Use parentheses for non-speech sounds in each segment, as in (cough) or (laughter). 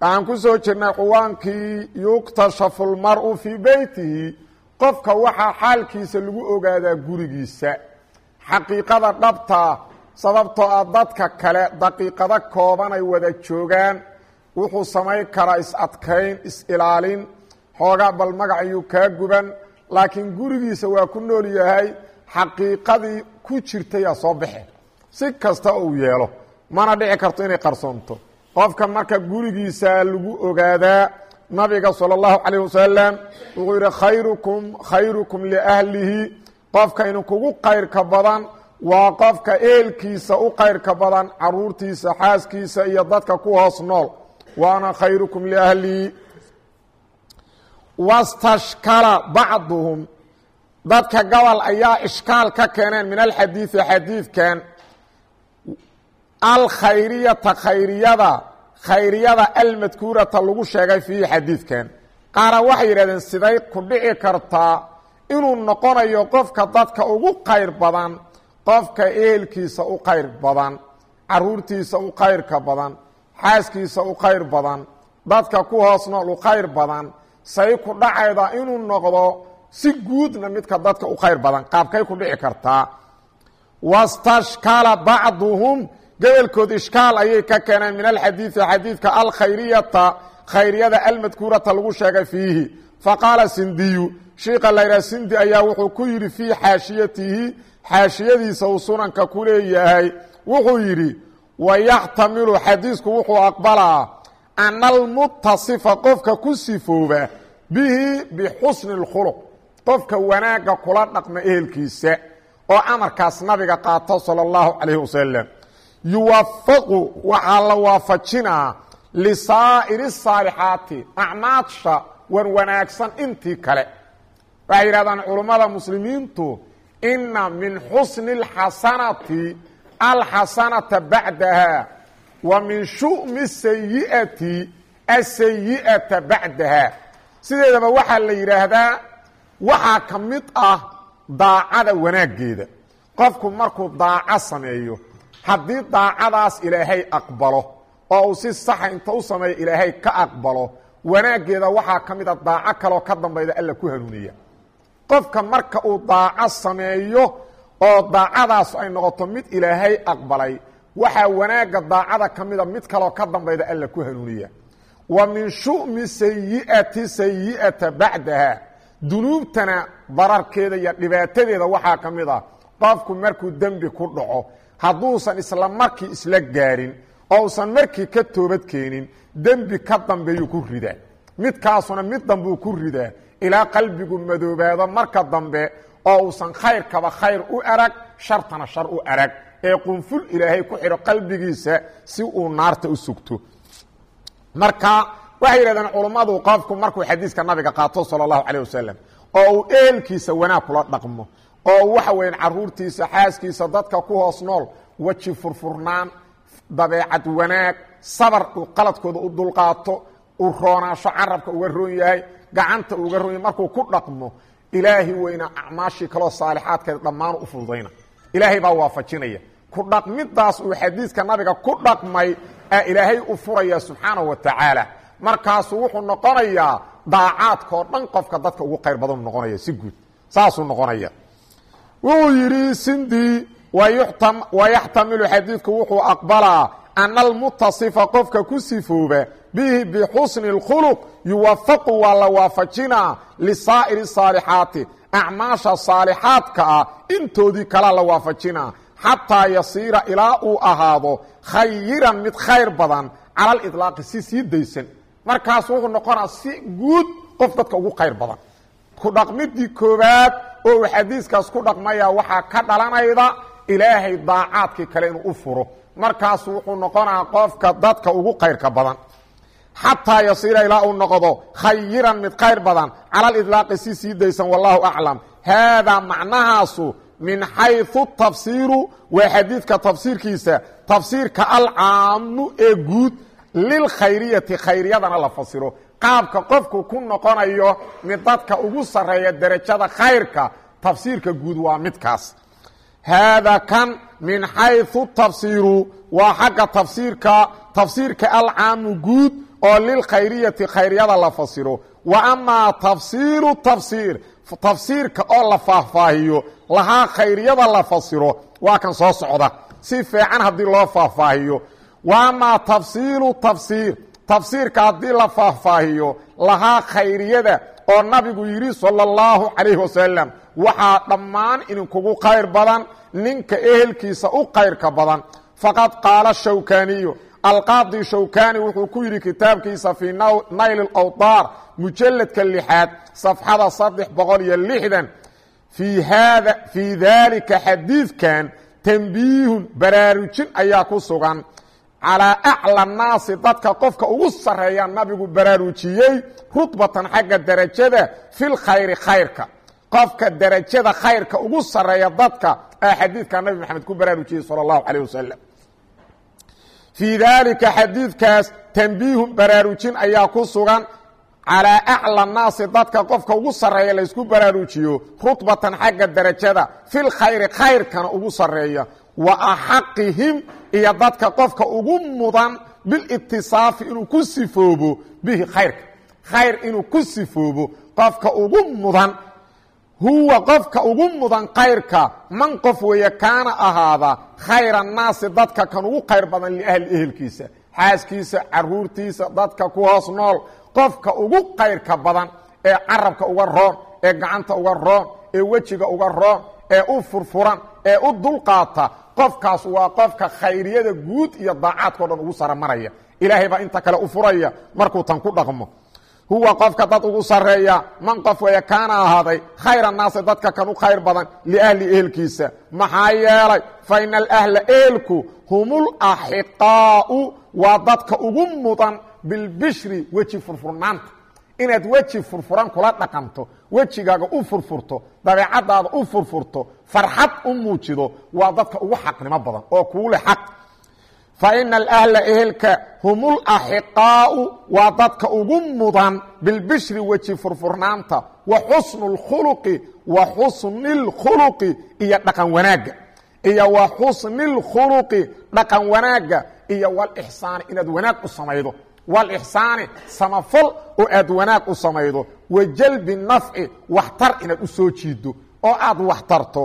waxaan ku soo jirnay quwaankii yuktashafu اlmarءu fii beytihi. Qofka waxaa xaalkiisa lagu ogaadaa gurigiisa. Xaqiiqada dhabtaa sababtoo ah dadka kale daqiiqado kooban ay wada joogaan. Wuxuu samayn karaa is-adkayn is-ilaalin xoogaa bal magacayuu kaa guban. Laakiin gurigiisa waa ku nool yahay. Xaqiiqadii ku jirtayaa soo baxe si kasta uu yeelo mana dhici karto inay qarsoonto qofka marka gurigiisa lagu ogaadaa nabiga salى اllahu calayh wasalam wuxuu yidhi khayrukum khayrukum liahlihi qofka idinkugu kayrka badan waa qofka eelkiisa u kayrka badan caruurtiisa xaaskiisa iyo dadka ku hoos nool. Waana khayrukum liahlihi wastashkala bacduhum. Dadka gobol ayaa ishkaal ka keeneen min alxadiidi xadiidkan. Alkhayriyata khayriyada khayriyada almadkuurata lagu sheegay fiihi xadiidkan. Qaara waxay yidhahdeen siday ku dhici kartaa inuu noqonayo qofka dadka ugu qayr badan qofka ehelkiisa u qayr badan caruurtiisa u qayrka badan xaaskiisa u qayr badan dadka ku hoos nool u qayr badan say ku dhacayda inuu noqdo si guudna midka dadka u khayr badan. Qaabkay ku dhici kartaa. Wastashkala bacduhum gobolkood ishkaal ayay ka keeneen min alxadiidi xadiidka alkhayriyata khayriyada almadkuurata lagu sheegay fiihi faqaala sindiyu shiika layraa sindi ayaa wuxuu ku yidhi fii xaashiyatihi xaashiyadiisa uu sunanka ku leeyahay wuxuu yidhi wayaxtamilu xadiisku wuxuu aqbalaa ana almutasifa qofka ku sifooba bihi bixusni اlkhuluq qofka wanaagga kula dhaqma ehelkiisa oo amarkaas nabiga qaato salى اllahu calayh wasalam yuwafaqu waxaa la waafajinaa lisaa'iri الsaalixaati acmaasha wan wanaagsan intii kale waxay yidhahdaan culummada muslimiintu ina min xusni اlxasanati alxasanata bacdaha wa min shu'mi sayi'ati asayi'ata bacdaha sideedaba waxaa la yidhaahdaa waxaa ka mid ah daacada wanaaggeeda qofku markuu daaco sameeyo haddii daacadaas ilaahay aqbalo oo uu si saxa inta u sameeyo ilaahay ka aqbalo wanaaggeeda waxaa ka mid a daaco kaloo ka dambayda alla ku hanuuniya. Qofka marka uu daaco sameeyo oo daacadaas ay noqoto mid ilaahay aqbalay waxaa wanaagga daacada ka mida mid kaloo ka dambayda alla ku hanuuniya. Wa min shu'mi sayi'ati sayi'ata bacdaha dunuubtana dararkeeda iyo dhibaatadeeda waxaa ka mid ah qofku markuu dembi ku dhaco hadduusan isla markii isla gaarin oo usan markii ka toobad keenin dembi ka dambeeyuu ku ridaa. Midkaasuna mid dambuu ku ridaa. Ilaa qalbigu madoobaado marka dambe oo uusan khayrkaba khayr u arag shartana shar u arag. Ee qunful ilaahay ku xidho qalbigiisa si uu naarta u sugto. Marka waxay yidhahdeen culummadu qofku markuu xadiiska nabiga qaato sala allahu calayh wasalam oo uu eelkiisa wanaag kula dhaqmo oo waxa weyan caruurtiisa xaaskiisa dadka ku hoos nool weji furfurnaan dabeecad wanaag sabar uu qaladkooda u dulqaato uu roonaasho carabka uga roon yahay gacanta uga roon yahay markuu ku dhaqmo ilaahi weyna acmaashii kaloo saalixaadkeeda dhammaan u fududayna ilaahay baa waafajinaya. Ku dhaqmidaas uu xadiiska nabiga ku dhaqmay aa ilaahay u furaya subxaanahu wa tacaala. Markaasuu wuxuu noqonayaa daacaadkao dhan qofka dadka ugu qayr badan noqonaya si guud. Saasuu noqonaya wuxuu yidhi sindi wayaxtamilu xadiidku wuxuu aqbalaa ana almutasifa qofka ku sifooba bihi bixusni اlkhuluq yuwafaqu waa la waafajinaa lisaa'iri saalixaati acmaasha saalixaadka ah intoodii kalaa la waafajinaa xataa yasiira ilaa uu ahaado khayiran mid khayr badan cala aliطlaaqi si sii daysan. Markaas wuxuu noqonaa si guud qof dadka ugu khayr badan. Ku dhaqmidii koobaad oo uu xadiiskaas ku dhaqmaya waxaa ka dhalanayda ilaahay daacaadkii kale inuu u furo. Markaasu wuxuu noqonaa qofka dadka ugu kayrka badan. Xataa yasiira ilaa uu noqdo khayiran mid khayr badan. Cala lidlaaqi si sii daysan wallahu aclam. Haadaa macnahaasu min xayثu tafsiiru waa xadiidka tafsiirkiisa tafsiirka alcaamu ee guud lilkhayriyati khayriyadana la fasiro qaabka qofku ku noqonayo mid dadka ugu sarreeya derajada khayrka tafsiirka guud waa midkaas. Haada kan min xayثu tafsiiru waa xagga tafsiirka tafsiirka alcaamu guud oo lilkhayriyati khayryada la fasiro. Wa amaa tafsiiru tafsiir tafsiirka oo la faahfaahiyo lahaa khayriyada la fasiro waa kan soo socda. Si fiican haddii loo faahfaahiyo. Wa amaa tafsiilu tafsiir tafsiirka haddii la faahfaahiyo lahaa khayriyada oo nabigu yidhi salى اllahu calayhi wasalam waxaa dhammaan idinkugu khayr badan ninka ehelkiisa u kayrka badan faqad qaala shawkaniyu alqaadi shawkani wuxuu ku yidhi kitaabkiisa fii nayl اawطaar mujaladka lixaad safxada saddex boqol iyo lixdan fii daalika xadiidkan tambiihun baraarujin ayaa ku sugan calaa acla naasi dadka qofka ugu sarreeya nabigu baraarujiyey rudbatan xagga derajada fil khayri khayrka. Qofka derajada khayrka ugu sarreeya dadka aa xadiidka nabi maxamed ku baraarujiyey salى اllahu calayh wasalam fii daalika xadiidkaas tambiihun baraarujin ayaa ku sugan calaa acla naasi dadka qofka ugu sarreeya laysku baraarujiyo rudbatan xagga derajada khayri khayrkana ugu sarreeya wa axaqihim iyo dadka qofka ugu mudan bilitisaafi inuu ku sifoobo bihi khayrka khayr inuu ku sifoobo qofka ugu mudan. Huwa qofka ugu mudan kayrka man qof weeye kaana ahaada khayra naasi dadka kan ugu khayr badan liahli ehelkiisa xaaskiisa caruurtiisa dadka ku hoos nool qofka ugu kayrka badan ee carabka uga roon ee gacanta uga roon ee wejiga uga roon ee u furfuran ee u dulqaata qofkaas waa qofka khayriyada guud iyo daacaadkao dhan ugu saramaraya. Ilaahay baa inta kale u furaya markuu tan ku dhaqmo. Huwa qofka dad ugu sareeya man qof weeye kaana ahaaday khayra naasi dadka kan u khayr badan liahli ehelkiisa. Maxaa yeelay fa ina alahla ehelku humul axiqaau waa dadka ugu mudan bilbishri weji furfurnaanta inaad weji furfuran kula dhaqanto wejigaaga u furfurto dabeecadaada u furfurto farxad u muujido waa dadka ugu xaqnimo badan oo kuule xaq. Faina alahla ehelka humul axiqaau waa dadka ugu mudan bilbishri weji furfurnaanta wa xusnu lkhuluqi wa xusni lkhuluqi iyo dhaqan wanaagga iyo wa xusni lkhuluqi dhaqan wanaagga iyo walixsaani inaad wanaag u samaydo walixsaani samafal oo aad wanaag u samaydo. Wa jalbi nafci waxtar inaad u soo jiido oo aad waxtarto.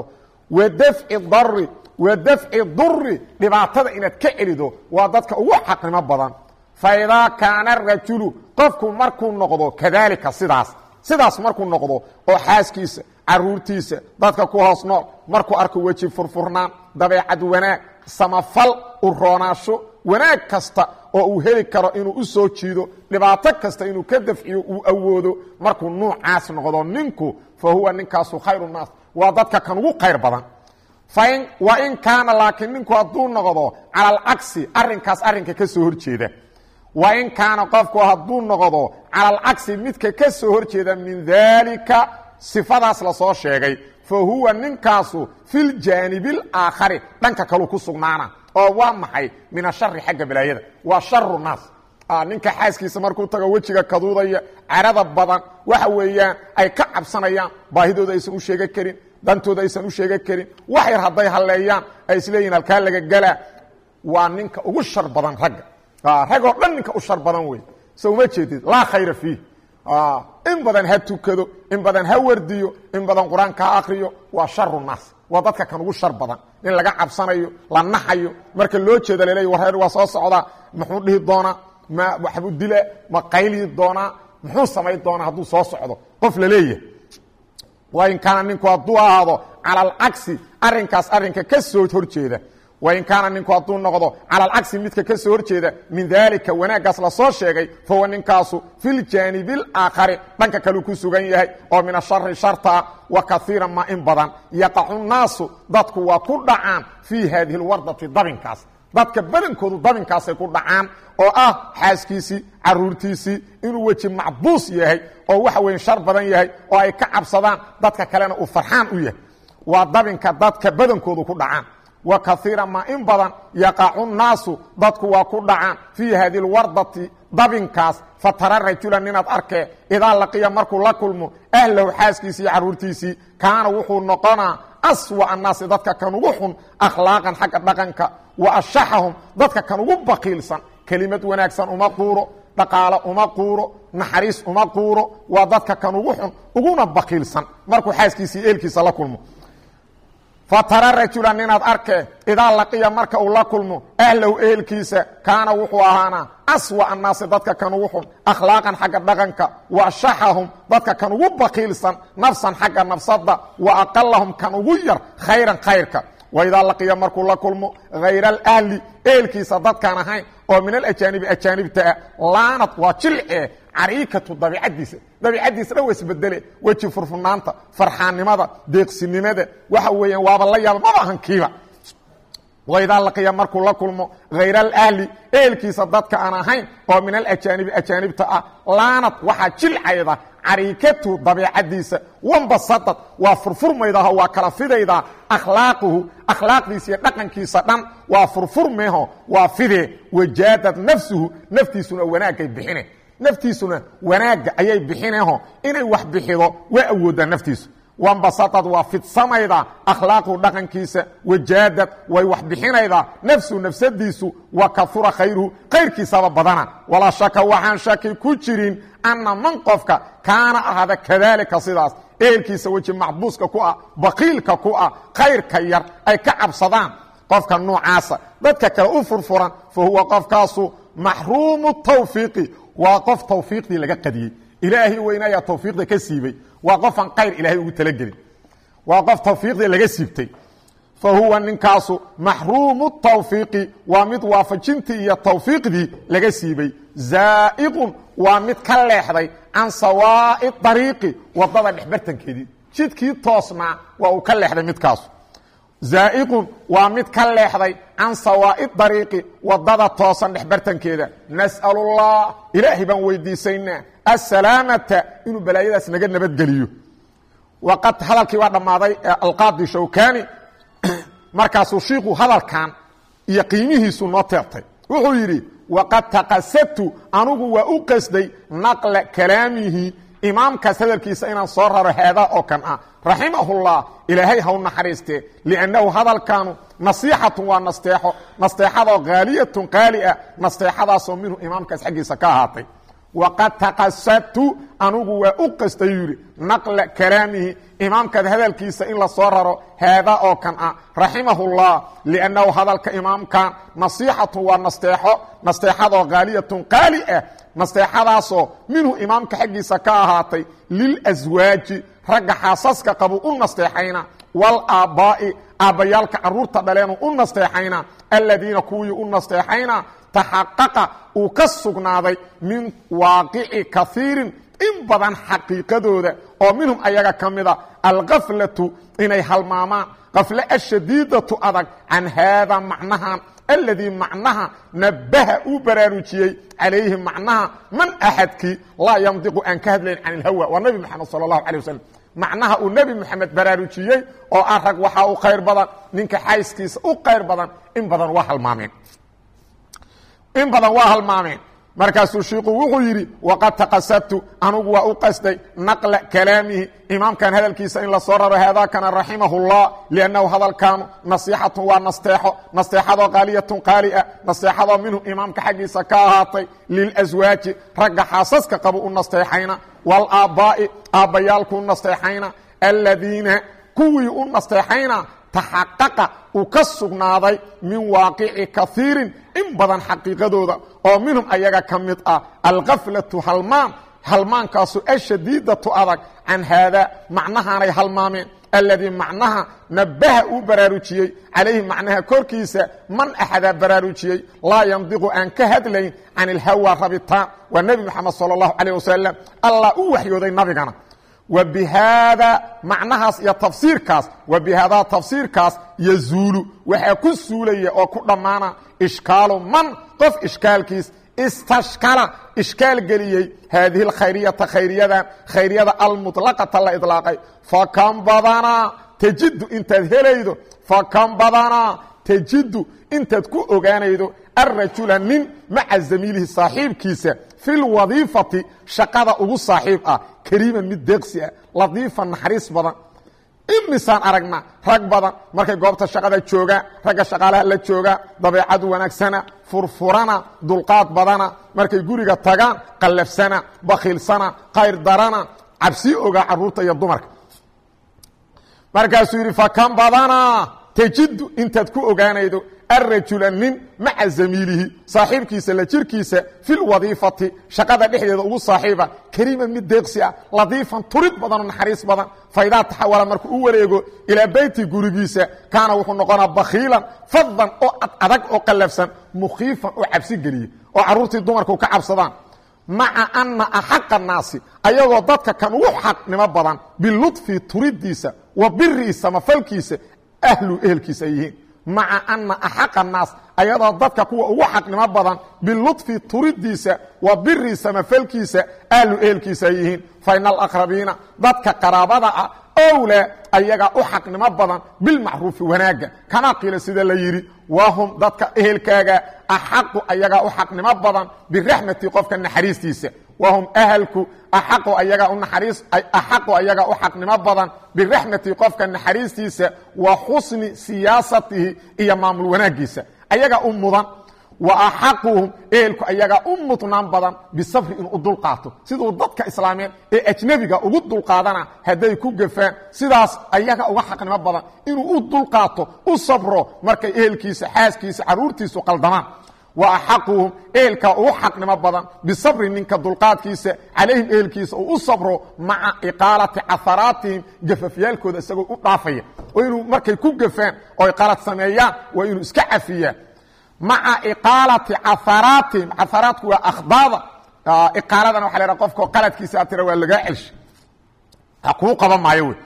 Wa dafci dari wa dafci duri dhibaatada inaad ka celido waa dadka ugu xaqnimo badan. Fa idaa kaana rajulu qofku markuu noqdo kadaalika sidaas. Sidaas markuu noqdo oo xaaskiisa caruurtiisa dadka ku hoos nool markuu arko weji furfurnaan dabeecad wanaag samafal u roonaasho wanaag kasta oo uu heli karo inuu u soo jiido dhibaato kasta inuu ka dafciyo uu awoodo markuu nuucaas noqdo ninku fa huwa ninkaasu khayru naas. Waa dadka kan ugu khayr badan. Wa in kaana laakiin ninku hadduu noqdo cala alcagsi arrinkaas arrinka ka soo horjeeda wa in kaana qofku hadduu noqdo cala alcagsi midka ka soo horjeeda min daalika sifadaas la soo sheegay. Fa huwa ninkaasu filjaanibi alaakhari dhanka kaluu ku sugnaana oo waa maxay min ashari xagga balaayada waa sharu naas. Ninka xaaskiisa markuu tago wejiga kaduudaya carada badan waxa weeyaan ay ka cabsanayaan baahidooda aysan u sheega karin dantooda aysan u sheega karin wax yar hadday halleeyaan ay isleeyihin halkaa laga galaa waa ninka ugu shar badan ragga. Ragoo dhan ninka u shar badan wey so uma jeedid laa khayra fiih. In badan ha tukado in badan ha wardiyo in badan qur'aanka ha akriyo waa sharu naas. Waa dadka kan ugu shar badan in laga cabsanayo la naxayo. Marka loo jeeda laleey wareer waa soo socdaa muxuu dhihi doonaa? Ma waxbuu dila? Ma qayliyi doonaa? Muxuu samayn doonaa hadduu soo socdo? Qof la leeyahay. Wain kaana ninku hadduu ahaado cala alcagsi arrinkaas arrinka ka soo horjeeda wain kaana ninku hadduu noqdo cala alcagsi midka ka soo horjeeda min daalika wanaaggaas la soo sheegay fahuwa ninkaasu filjaanibi alaakhari dhanka kaleu ku sugan yahay oo min ashari shartaa wa kaiira ma in badan. Yaqacu naasu dadku waa ku dhacaan fii haadihi lwardati dabinkaas. Dadka badankoodu dabinkaasay ku dhacaan oo ah xaaskiisii caruurtiisii inuu weji macbuus yahay oo waxa weyn shar badan yahay oo ay ka cabsadaan dadka kalena uu farxaan u yahay. Waa dadka badankoodu ku wa kaiira ma in badan yaqacu naasu dadku waa ku dhacaan fii hadi lwardati dabinkaas. Fatara rajulan ninaad arkee idaa laqiya markuu la kulmo ahlahu xaaskiisii iyo caruurtiisii kaana wuxuu noqonaa aswa annaasi dadka kan ugu xun akhlaaqan xagga dhaqanka. Wa ashaxahum dadka kan ugu baqiilsan kelimad wanaagsan uma quuro dhaqaalo uma quuro naxariis uma quuro. Waa dadka kan ugu xun uguna baqiilsan markuu xaaskiisii eelkiisa la kulmo fatara rajulan inaad arkee idaa laqiya marka uu la kulmo ahlahu ehelkiisa kaana wuxuu ahaanaa aswa annaasi dadka kan ugu xun akhlaaqan xagga dhaqanka wa ashaxahum dadka kan ugu baqiilsan nafsan xagga nafsada wa aqalahum kan ugu yar khayran khayrka waidaa laqiya markuu la kulmo hayra alahli ehelkiisa dadkaan ahayn oo min alajaanibi ajaanibtaa laanad waa jilce cariikatu dabiicadiisa dabiicadiisa dhan wa isbedele weji furfurnaanta farxaannimada deeqsinimada waxa weeyaan waaba la yaaba maba ahan waidaa laqiya markuu la kulmo hayra alahli ehelkiisa dadka aan ahayn oo min alajaanibi ajaanibta ah laanad waxaa jilcayda cariikatu dabiicadiisa wambasadad waa furfurmaydaho waa kala fidaydaa akhlaaquhu akhlaaqdiisa iyo dhaqankiisa dhan waa furfurmeho waa fidee wajaadad nafsuhu naftiisuna wanaagay bixine. Naftiisuna wanaagga ayay bixineho inay wax bixido waa awoodaa naftiisu wambasadad waa fidsamayda akhlaaqu dhaqankiisa wajaadad way wax bixinaydaa nafsu nafsadiisu wa kaura khayruhu khayrkiisaba badana. Walaa shaka waxaan shaki ku jirin anna man qofka kaana ahaada kadaalika sidaas ehelkiisa weji macbuuska ku ah baqiilka ku ah khayrka yar ay ka cabsadaan qofka noocaasa. Dadka kale u furfuran fa huwa qofkaasu maxruumu tawfiiqi waa qof tawfiiqdii laga qadiyey ilaahay weynayaa tawfiiqda ka siibay. Waa qofaan khayr ilaahay ugu talagelin. Waa qof tawfiiqdii laga siibtay. Fa huwa ninkaasu maxruumu tawfiiqi. Waa mid waafajintii iyo tawfiiqdii laga siibay. Zaa'iqun. Waa mid ka leexday can sawaa'i dariiqi waddada dhexbartankeedii. Jidkii toosnaa waa uu ka leexday midkaasu zaa'iqun waa mid ka leexday can sawaa'i dariiqi waddada toosan dhexbartankeeda nas'alullah ilaahay baan weydiisaynaa asalaamata inuu balaayadaas naga nabadgeliyo. Waqad hadalkii waa dhammaaday alqaadi shawkani (clears throat) markaasuu shiiku hadalkan iyo qiimihiisu noo teertay. Wuxuu yidhi waqad taqasadtu anugu waa u qasday naqla kalaamihi imaamkaas hadalkiisa inaan soo raro haadaa oo kan ah. Raximahullah ilaahay haw naxariistee liannahu hadalkaanu nasiixatun waa nasteexo nasteexadoo haaliyatun qaali ah nasteexadaasoo minhu imaamkaas xaggiisa ka ahaatay waqad taqasadtu anugu waa u qastay yidhi naqla kalaamihi imaamkaad hadalkiisa in la soo raro haadaa oo kan ah raximahullah liannahu hadalka imaamkan nasiixatun waa nasteexo nasteexadoo haaliyatun qaali ah nasteexadaasoo minhu imaamka xaggiisa ka ahaatay lilaswaaji ragga xaasaska qabu u nasteexayna walaabbaai aabbayaalka carruurta dhaleenu u nasteexayna aladiina kuwii u nasteexayna taxaqaqa uu ka sugnaaday min waaqici kaiirin in badan xaqiiqadooda oo minhum ayaga ka mida alkaflatu inay halmaamaan. Kafle ashadiidatu adag can haada macnahan aladii macnaha nabaha uu baraarujiyey calayhi macnaha man axadkii laa yandiqu aan ka hadlayn can ilhawa waa nabi moxamed sala allahu calay wasalam macnaha uu nebi moxamed baraarujiyey oo ah rag waxaa u khayr badan ninka xayskiisa u khayr badan in badan waa halmaameen in badan waa halmaameen markaasuu shiiku wuxuu yidhi waqad taqasadtu anugu waa u qasday naqla kalaamihi. Imaamkan hadalkiisa in la soo raro haadaakana raximahullah liannahu hadalkaanu nasiixatun waa nasteexo nasteexadoo qaaliyatun qaali ah nasteexadoo minhu. Imaamka xaggiisa ka ahaatay lilaswaaji ragga xaasaska qaba u nasteexayna walaabbaai aabbayaalku u nasteexayna aladiina kuwii u nasteexayna taxaqaqa uu ka sugnaaday min waaqici kaiirin in badan xaqiiqadooda oo minhum ayaga ka mid ah alkaflatu halmaan halmaankaasu ashadiidatu adag can haadaa macnahaanay halmaameen aladii macnaha nabaha uu baraarujiyey calayhi macnaha korkiisa man axadaa baraarujiyey laa yandiqu aan ka hadlayn can ilhawa rabitaan waa nebi moxamed sala allahu calayh wasalam allah u waxyooday nabigana wa bihaada macnahaas iyo tafsiirkaas wa bihaadaa tafsiirkaas yazuulu. Waxaa ku suulaya oo ku dhammaana ishkaalu man? Qof ishkaalkiis istashkala ishkaal geliyey. Haadihi alkhayriyata khayriyadan khayriyada almuطlaqata la idlaaqay. Fakan badanaa tajidu intaad helaydo. Fakan badanaa tajidu intaad ku ogaanaydo arajula nin maca zamiilihi saaxiibkiisa fi lwadiifati shaqada ugu saaxiib ah kariiman mid deeqsi ah ladiifan naxariis badan imisaan aragna rag badan markay goobta shaqada joogaan ragga shaqaalaha la joogaa dabeecad wanaagsana furfurana dulqaad badana markay guriga tagaan qallafsana bakhiilsana qayr darana cabsi ogaa carruurta iyo dumarka markaasuu yidhi fakan badanaa tajidu intaad ku ogaanaydo arajula nin maca zamiilihi saaxiibkiisa la jirkiisa fi lwadiifati shaqada dhexdeeda ugu saaxiiba kariiman mid deeqsi ah ladiifan turid badanoo naxariis badan faidaa taxawala markuu u wareego ilaa beyti gurigiisa kaana wuxuu noqonaa bakhiilan fadan oo adag oo qallafsan mukhiifan oo cabsi geliya oo carruurtii dumarku ka cabsadaan maca ana axaqa naasi ayagoo dadka kan ugu xaqnimo badan biludfi turidiisa wa birii samafalkiisa ahlu ehelkiisa yihiin maca ana axaqa naas ayadoo dadka kuwa ugu xaqnimo badan biludfi turidiisa wa birii samafalkiisa ahlu ehelkiisa ay yihiin. Fa ina alaqrabiina dadka qaraabada ah owlaa ayagaa u xaqnimo badan bilmacruufi wanaagga kama qiila sida la yidhi wahum dadka ehelkaaga axaqu ayagaa u xaqnimo badan biraxmati qofka naxariistiisa. Wahum ahalku axaqu ayagaa u naxariis axaqu ayagaa u xaqnimo badan biraxmati qofka naxariistiisa wa xusni siyaasatihi iyo maamul wanaaggiisa ayagaa u mudan wa axaquhum ehelku ayagaa u mudnaan badan bisabri inuu dulqaato siduu dadka islaameed ee ajnebiga ugu dulqaadana hadday ku gafaan sidaas ayaga uga xaqnimo badan inuu u dulqaato u sabro markay ehelkiisa xaaskiisa caruurtiisu qaldamaan. Wa axaquhum ehelkaa ugu xaqnimo badan bisabri ninka dulqaadkiisa calayhim ehelkiisa uu u sabro maca iqaalati caharaatihim gafafyaalkooda isagoo u dhaafaya. Oo inuu markay ku gafaan oo ay qalad sameeyaan waa inuu iska cafiyaa maca iqaalati caharaatihim caharaatku waa akhdaada. Iqaaladana waxa la haha qofkao qaladkiisa tira waa lagaa celsha ha kuu qaban maayo wey.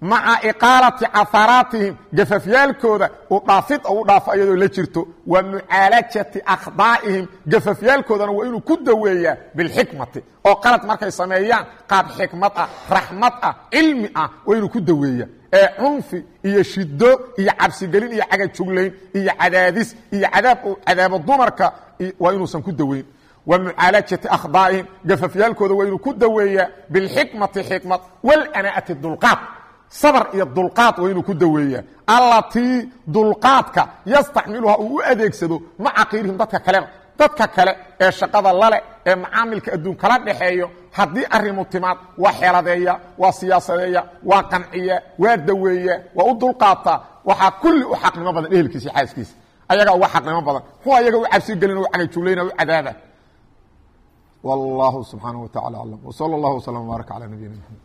Maca iqaalati caharaatihim gafafyaalkooda u dhaafid u dhaafo iyadoo la jirto. Wa mucaalajati akhdaa'ihim gafafyaalkoodana waa inuu ku daweeyaa bilxikmati. Oo qalad markay sameeyaan qaab xikmad ah raxmad ah cilmi ah waa inuu ku daweeya ee cunfi iyo shido iyo cabsigelin iyo cagajuglayn iyo cadaadis iyo cadaab cadaabo dumarka waa inuusan ku daweyn. Wa mucaalajati akhdaa'ihim gafafyaalkooda waa inuu ku daweeyaa bilxikmati xikmad walanaa'ati dulqaad. Sabr iyo dulqaad waa inuu ku daweeyaa. Allatii dulqaadka yastacmiluha uu u adeegsado maca kayrihim dadka kalena dadka kale ee shaqada lale ee macaamilka adduun kala dhaxeeyo haddii arrimu timaad waa xeeladeeya waa siyaasadeeya waa qanciya waa daweeya waa u dulqaata waxaa kulli u xaqnimo badan ehelkiisa iyo xaaskiisa. Ayagaa uga xaqnimo badan kuwa ayaga u cabsi gelin u cagajuulaynaa u cadaaba. Wallahu subxaanaه wa tacala aclam wsala اllah wslam wbaarak calaa nabiyina mxamed